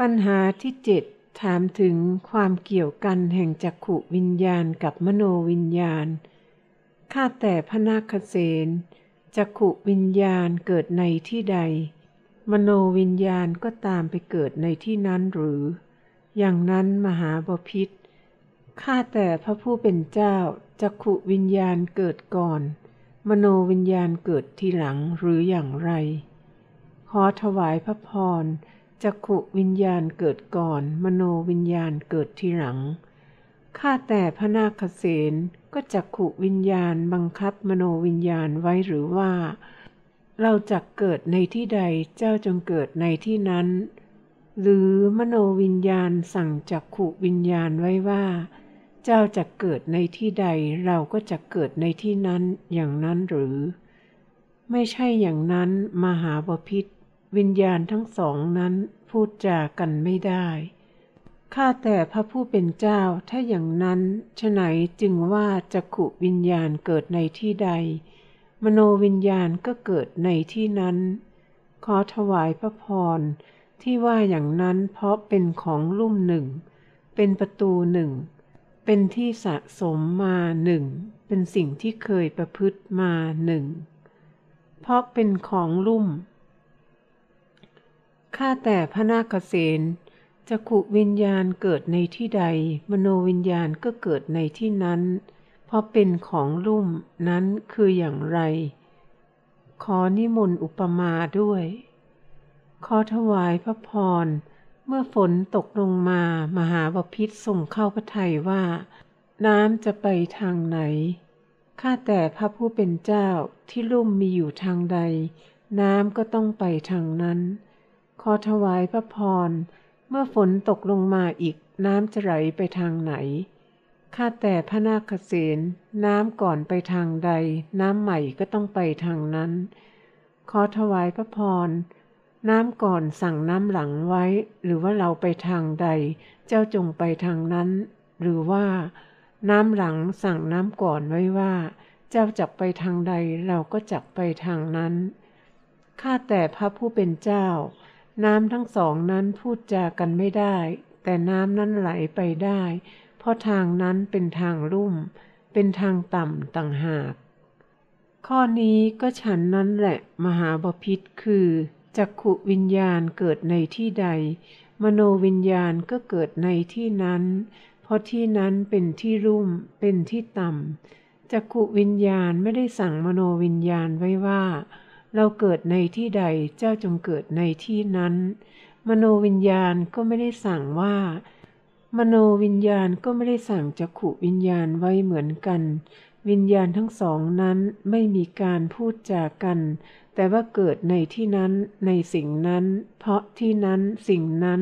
ปัญหาที่เจ็ดถามถึงความเกี่ยวกันแห่งจักขุวิญญาณกับมโนวิญญาณ ข้าแต่พระนาคเษนจักขุวิญญาณเกิดในที่ใด มโนวิญญาณก็ตามไปเกิดในที่นั้นหรือ อย่างนั้นมหาบพิษข้าแต่พระผู้เป็นเจ้าจักขุวิญญาณเกิดก่อน มโนวิญญาณเกิดทีหลังหรืออย่างไร ขอถวายพระพร จักขุวิญญาณเกิดก่อน มโนวิญญาณเกิดทีหลัง ข้าแต่พระนาคเษนก็จักขุวิญญาณบังคับมโนวิญญาณไว้หรือว่า เราจักเกิดในที่ใดเจ้าจงเกิดในที่นั้น หรือมโนวิญญาณสั่งจักขุวิญญาณไว้ว่า เจ้าจะเกิดในที่ใดเราก็จะเกิดในที่นั้นอย่างนั้นหรือ ไม่ใช่อย่างนั้นมหาบพิษ วิญญาณทั้งสองนั้นพูดจากันไม่ได้ ข้าแต่พระผู้เป็นเจ้า ถ้าอย่างนั้นฉไหนจึงว่าจักขุวิญญาณเกิดในที่ใด มโนวิญญาณก็เกิดในที่นั้น ขอถวายพระพรที่ว่าอย่างนั้นเพราะเป็นของลุ่มหนึ่ง เป็นประตูหนึ่ง เป็นที่สะสมมาหนึ่ง เป็นสิ่งที่เคยประพฤติมาหนึ่ง เพราะเป็นของลุ่ม ข้าแต่พระนาคเษนจักขุวิญญาณเกิดในที่ใด มโนวิญญาณก็เกิดในที่นั้น เพราะเป็นของลุ่มนั้นคืออย่างไร ขอนิมนต์อุปมาด้วย ขอถวายพระพร เมื่อฝนตกลงมามหาบพิษส่งเข้าพระทัยว่า น้ำจะไปทางไหน ข้าแต่พระผู้เป็นเจ้าที่ลุ่มมีอยู่ทางใด น้ำก็ต้องไปทางนั้น อถวายพระพร เมื่อฝนตกลงมาอีกน้ำจะไหลไปทางไหน ข้าแต่พระนาคเษนน้ำก่อนไปทางใด น้ำใหม่ก็ต้องไปทางนั้น ขอถวายพระพร น้ำก่อนสั่งน้ำหลังไว้ หรือว่าเราไปทางใด เจ้าจงไปทางนั้น หรือว่า น้ำหลังสั่งน้ำก่อนไว้ว่า เจ้าจักไปทางใดเราก็จักไปทางนั้นข้าแต่พระผู้เป็นเจ้า น้ำทั้งสองนั้นพูดจากันไม่ได้ แต่น้ำนั้นไหลไปได้ เพราะทางนั้นเป็นทางลุ่ม เป็นทางต่ำต่างหาก ข้อนี้ก็ฉันนั้นแหละ มหาบพิษคือจักขุวิญญาณเกิดในที่ใด มโนวิญญาณก็เกิดในที่นั้น เพราะที่นั้นเป็นที่รุ่ม เป็นที่ต่ำจักขุวิญญาณไม่ได้สั่งมโนวิญญาณไว้ว่า เราเกิดในที่ใดเจ้าจงเกิดในที่นั้น มโนวิญญาณก็ไม่ได้สั่งว่า มโนวิญญาณก็ไม่ได้สั่งจักขุวิญญาณไว้เหมือนกัน วิญญาณทั้งสองนั้นไม่มีการพูดจากัน แต่ว่าเกิดในที่นั้นในสิ่งนั้น เพราะที่นั้นสิ่งนั้น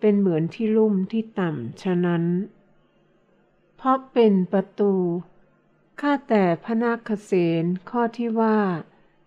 เป็นเหมือนที่ลุ่มที่ต่ำฉะนั้น เพราะเป็นประตูข้าแต่พระนาคเษนข้อที่ว่า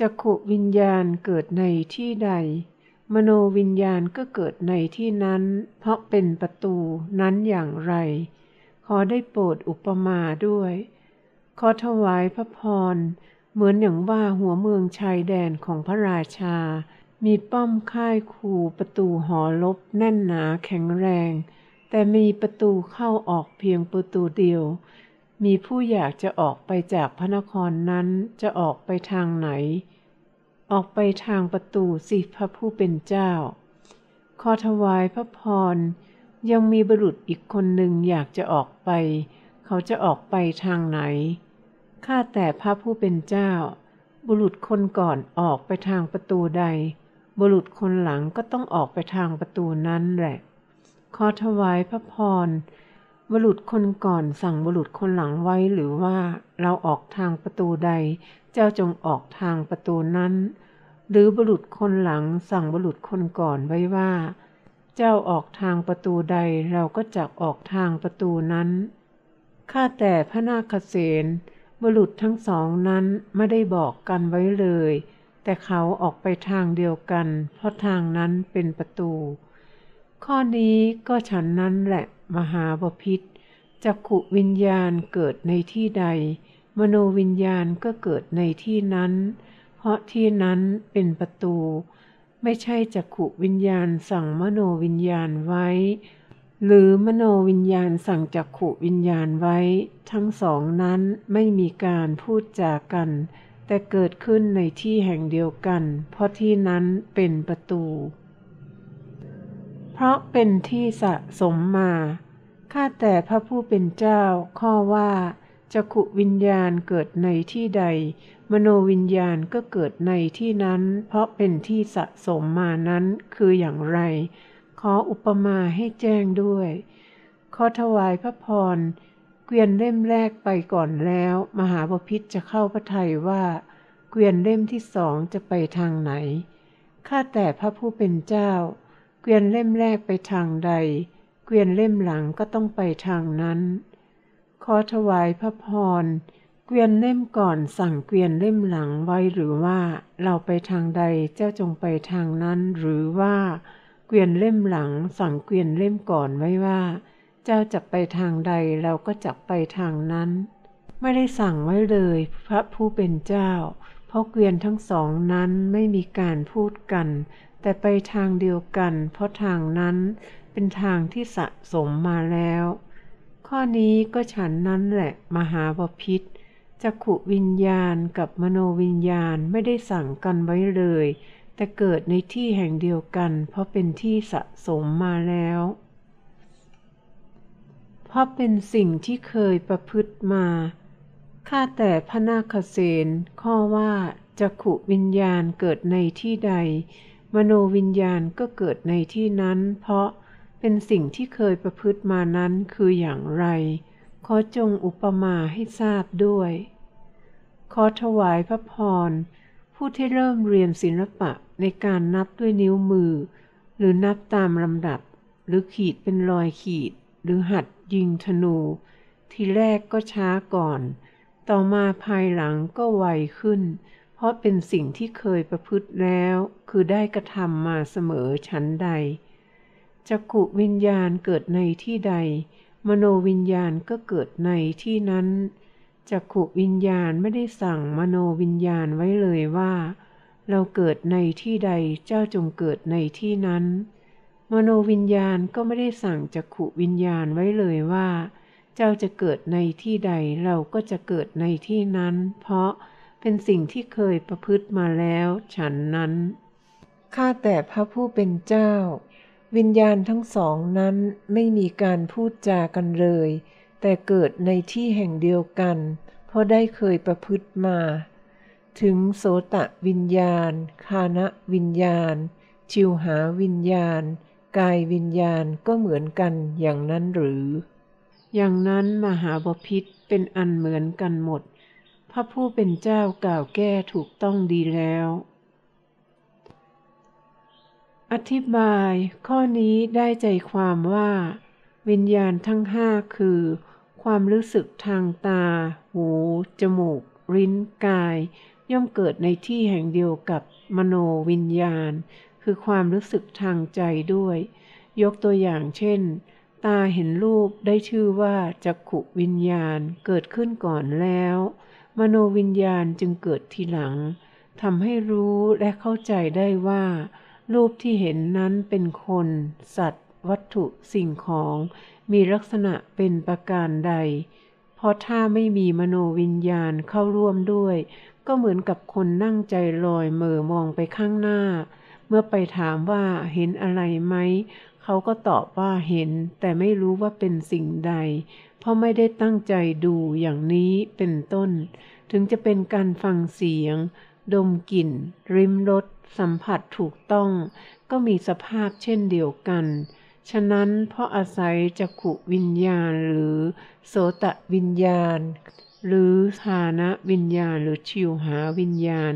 จักขุวิญญาณเกิดในที่ใด มโนวิญญาณก็เกิดในที่นั้น เพราะเป็นประตูนั้นอย่างไร ขอได้โปรดอุปมาด้วย ขอถวายพระพร เหมือนอย่างว่าหัวเมืองชายแดนของพระราชา มีป้อมค่ายคูประตูหอลบแน่นหนาแข็งแรง แต่มีประตูเข้าออกเพียงประตูเดียว มีผู้อยากจะออกไปจากพระนครนั้นจะออกไปทางไหน ออกไปทางประตูสิพระผู้เป็นเจ้า ขอถวายพระพร ยังมีบุรุษอีกคนหนึ่งอยากจะออกไป เขาจะออกไปทางไหน ข้าแต่พระผู้เป็นเจ้า บุรุษคนก่อนออกไปทางประตูใด บุรุษคนหลังก็ต้องออกไปทางประตูนั้นแหละ ขอถวายพระพร บุรุษคนก่อนสั่งบุรุษคนหลังไว้หรือว่าเราออกทางประตูใด เจ้าจงออกทางประตูนั้น หรือบุรุษคนหลังสั่งบุรุษคนก่อนไว้ว่า เจ้าออกทางประตูใดเราก็จักออกทางประตูนั้นข้าแต่พระนาคเษนบุรุษทั้งสองนั้นไม่ได้บอกกันไว้เลย แต่เขาออกไปทางเดียวกัน เพราะทางนั้นเป็นประตู ข้อนี้ก็ฉันนั้นแหละมหาบพิษจักขุวิญญาณเกิดในที่ใด มโนวิญญาณก็เกิดในที่นั้น เพราะที่นั้นเป็นประตู ไม่ใช่จักขุวิญญาณสั่งมโนวิญญาณไว้ หรือมโนวิญญาณสั่งจักขุวิญญาณไว้ ทั้งสองนั้นไม่มีการพูดจากัน แต่เกิดขึ้นในที่แห่งเดียวกัน เพราะที่นั้นเป็นประตู เพราะเป็นที่สะสมมา ข้าแต่พระผู้เป็นเจ้า ข้อว่าจักขุวิญญาณเกิดในที่ใด มโนวิญญาณก็เกิดในที่นั้น เพราะเป็นที่สะสมมานั้นคืออย่างไร ขออุปมาให้แจ้งด้วย ขอถวายพระพร เกวียนเล่มแรกไปก่อนแล้ว มหาบพิษจะเข้าพระทัยว่า เกวียนเล่มที่สองจะไปทางไหน ข้าแต่พระผู้เป็นเจ้า เกวียนเล่มแรกไปทางใด เกวียนเล่มหลังก็ต้องไปทางนั้น ขอถวายพระพร เกวียนเล่มก่อนสั่งเกวียนเล่มหลังไว้หรือว่าเราไปทางใดเจ้าจงไปทางนั้น หรือว่า เกวียนเล่มหลังสั่งเกวียนเล่มก่อนไว้ว่า เจ้าจะไปทางใดเราก็จะไปทางนั้น ไม่ได้สั่งไว้เลย พระผู้เป็นเจ้า เพราะเกวียนทั้งสองนั้นไม่มีการพูดกัน แต่ไปทางเดียวกัน เพราะทางนั้นเป็นทางที่สะสมมาแล้ว ข้อนี้ก็ฉันนั้นแหละมหาบพิษจักขุวิญญาณกับมโนวิญญาณไม่ได้สั่งกันไว้เลย แต่เกิดในที่แห่งเดียวกัน เพราะเป็นที่สะสมมาแล้ว เพราะเป็นสิ่งที่เคยประพฤติมา ข้าแต่พระนาคเษนข้อว่าจักขุวิญญาณเกิดในที่ใด มโนวิญญาณก็เกิดในที่นั้น เพราะเป็นสิ่งที่เคยประพฤติมานั้นคืออย่างไร ขอจงอุปมาให้ทราบด้วย ขอถวายพระพร ผู้ที่เริ่มเรียนศิลปะในการนับด้วยนิ้วมือ หรือนับตามลำดับ หรือขีดเป็นรอยขีด หรือหัดยิงธนู ทีแรกก็ช้าก่อน ต่อมาภายหลังก็ไวขึ้น เพราะเป็นสิ่งที่เคยประพฤติแล้ว คือได้กระทำมาเสมอชั้นใดจักขุวิญญาณเกิดในที่ใด มโนวิญญาณก็เกิดในที่นั้นจักขุวิญญาณไม่ได้สั่งมโนวิญญาณไว้เลยว่า เราเกิดในที่ใดเจ้าจงเกิดในที่นั้น มโนวิญญาณก็ไม่ได้สั่งจักขุวิญญาณไว้เลยว่า เจ้าจะเกิดในที่ใดเราก็จะเกิดในที่นั้น เพราะ เป็นสิ่งที่เคยประพฤติมาแล้วฉันนั้น ข้าแต่พระผู้เป็นเจ้า วิญญาณทั้งสองนั้นไม่มีการพูดจากันเลย แต่เกิดในที่แห่งเดียวกัน เพราะได้เคยประพฤติมา ถึงโสตะวิญญาณ คานะวิญญาณ ชิวหาวิญญาณ กายวิญญาณก็เหมือนกันอย่างนั้นหรือ อย่างนั้นมหาบพิษเป็นอันเหมือนกันหมด พระผู้เป็นเจ้ากล่าวแก้ถูกต้องดีแล้ว อธิบายข้อนี้ได้ใจความว่า วิญญาณทั้งห้าคือ ความรู้สึกทางตา หู จมูก ลิ้นกาย ย่อมเกิดในที่แห่งเดียวกับมโนวิญญาณ คือความรู้สึกทางใจด้วย ยกตัวอย่างเช่นตาเห็นรูปได้ชื่อว่าจักขุวิญญาณเกิดขึ้นก่อนแล้ว มโนวิญญาณจึงเกิดทีหลังทำให้รู้และเข้าใจได้ว่า รูปที่เห็นนั้นเป็นคน สัตว์ วัตถุสิ่งของ มีลักษณะเป็นประการใด เพราะถ้าไม่มีมโนวิญญาณเข้าร่วมด้วย ก็เหมือนกับคนนั่งใจลอยเมื่อมองไปข้างหน้า เมื่อไปถามว่าเห็นอะไรไหม เขาก็ตอบว่าเห็น แต่ไม่รู้ว่าเป็นสิ่งใด เพราะไม่ได้ตั้งใจดูอย่างนี้เป็นต้น ถึงจะเป็นการฟังเสียง ดมกลิ่น ริมรสสัมผัสถูกต้อง ก็มีสภาพเช่นเดียวกัน ฉะนั้นเพราะอาศัยจักขุวิญญาณหรือโสตวิญญาณ หรือฐานะวิญญาณหรือชิวหาวิญญาณ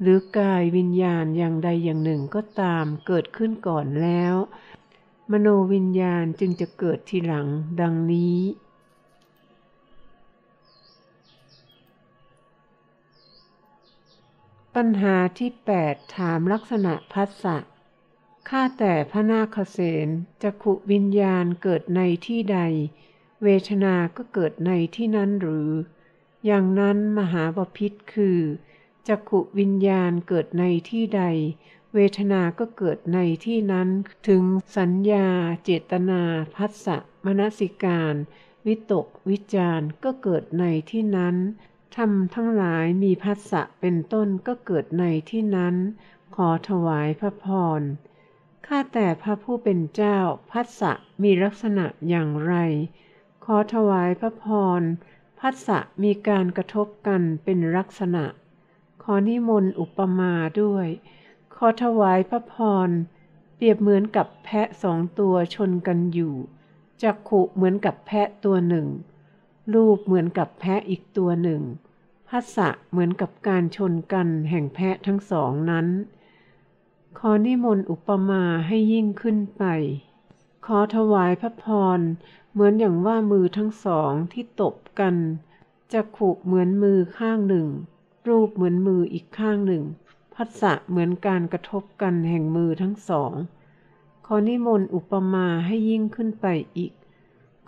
หรือกายวิญญาณอย่างใดอย่างหนึ่งก็ตามเกิดขึ้นก่อนแล้ว มโนวิญญาณจึงจะเกิดทีหลังดังนี้ ปัญหาที่ 8 ถามลักษณะพัสสะข้าแต่พระนาคเษนจักขุวิญญาณเกิดในที่ใด เวทนาก็เกิดในที่นั้นหรือ อย่างนั้นมหาบพิษคือจักขุวิญญาณเกิดในที่ใด เวทนาก็เกิดในที่นั้นถึงสัญญา เจตนาพัสสะมนสิการ วิตก วิจารก็เกิดในที่นั้นธรรมทั้งหลายมีพัสสะเป็นต้นก็เกิดในที่นั้น ขอถวายพระพรข้าแต่พระผู้เป็นเจ้าพัสสะมีลักษณะอย่างไร ขอถวายพระพรพัสสะมีการกระทบกันเป็นลักษณะ ขอนิมนต์อุปมาด้วย ขอถวายพระพร เปรียบเหมือนกับแพะสองตัวชนกันอยู่ จักขุเหมือนกับแพะตัวหนึ่ง รูปเหมือนกับแพะอีกตัวหนึ่งพัสสะเหมือนกับการชนกันแห่งแพะทั้งสองนั้น ขอนิมนต์อุปมาให้ยิ่งขึ้นไป ขอถวายพระพร เหมือนอย่างว่ามือทั้งสองที่ตบกันจะขุเหมือนมือข้างหนึ่ง รูปเหมือนมืออีกข้างหนึ่ง พัสสะเหมือนการกระทบกันแห่งมือทั้งสอง ขอนิมนต์อุปมาให้ยิ่งขึ้นไปอีก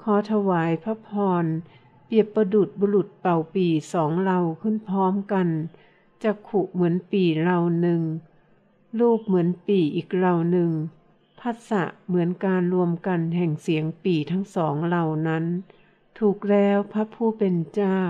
ขอถวายพระพร เปรียบประดุดบุรุษเป่าปีสองเราขึ้นพร้อมกันจะขุเหมือนปีเราหนึ่ง รูปเหมือนปีอีกเราหนึ่งพัสสะเหมือนการรวมกันแห่งเสียงปีทั้งสองเหล่านั้น ถูกแล้วพระผู้เป็นเจ้า